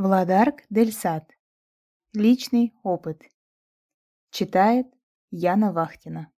Владарк Дельсад. Личный опыт. Читает Яна Вахтина.